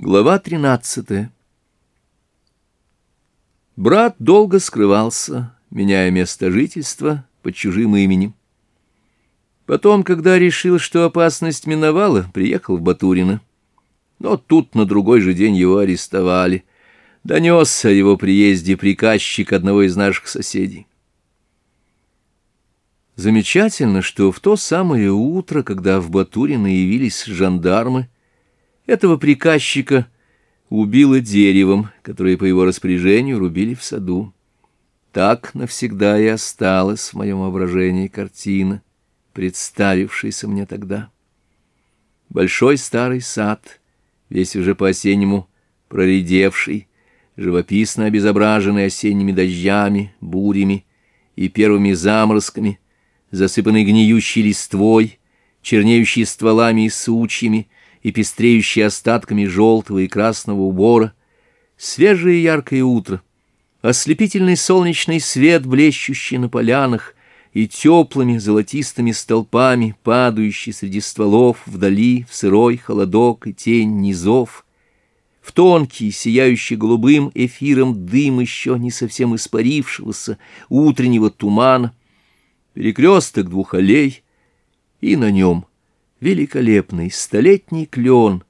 Глава 13 Брат долго скрывался, меняя место жительства под чужим именем. Потом, когда решил, что опасность миновала, приехал в Батурино. Но тут на другой же день его арестовали. Донес о его приезде приказчик одного из наших соседей. Замечательно, что в то самое утро, когда в Батурино явились жандармы, этого приказчика убило деревом, которое по его распоряжению рубили в саду. Так навсегда и осталась в моем воображении картина, представившаяся мне тогда. Большой старый сад, весь уже по-осеннему проредевший, живописно обезображенный осенними дождями, бурями и первыми заморозками, засыпанный гниющей листвой, чернеющий стволами и сучьями, и пестреющие остатками желтого и красного убора, свежее яркое утро, ослепительный солнечный свет, блещущий на полянах, и теплыми золотистыми столпами, падающий среди стволов вдали в сырой холодок и тень низов, в тонкий, сияющий голубым эфиром дым еще не совсем испарившегося утреннего тумана, перекресток двух аллей и на нем — великолепный столетний клен,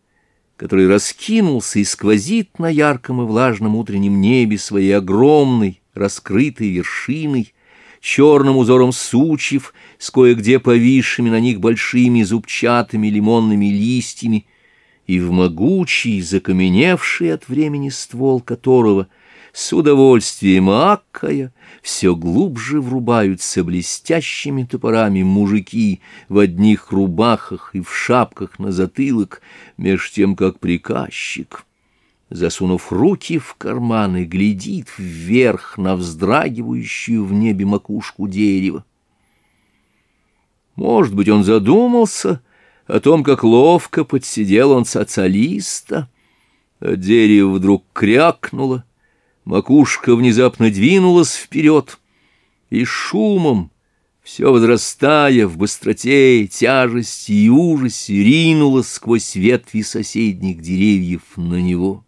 который раскинулся и сквозит на ярком и влажном утреннем небе своей огромной, раскрытой вершиной, черным узором сучьев, с кое-где повисшими на них большими зубчатыми лимонными листьями, и в могучий, закаменевший от времени ствол которого — с удовольствием акая, все глубже врубаются блестящими топорами мужики в одних рубахах и в шапках на затылок, меж тем, как приказчик, засунув руки в карманы, глядит вверх на вздрагивающую в небе макушку дерева. Может быть, он задумался о том, как ловко подсидел он социалиста, а дерево вдруг крякнуло, Макушка внезапно двинулась вперед, и шумом, все возрастая в быстроте, тяжести и ужасе, ринулась сквозь ветви соседних деревьев на него.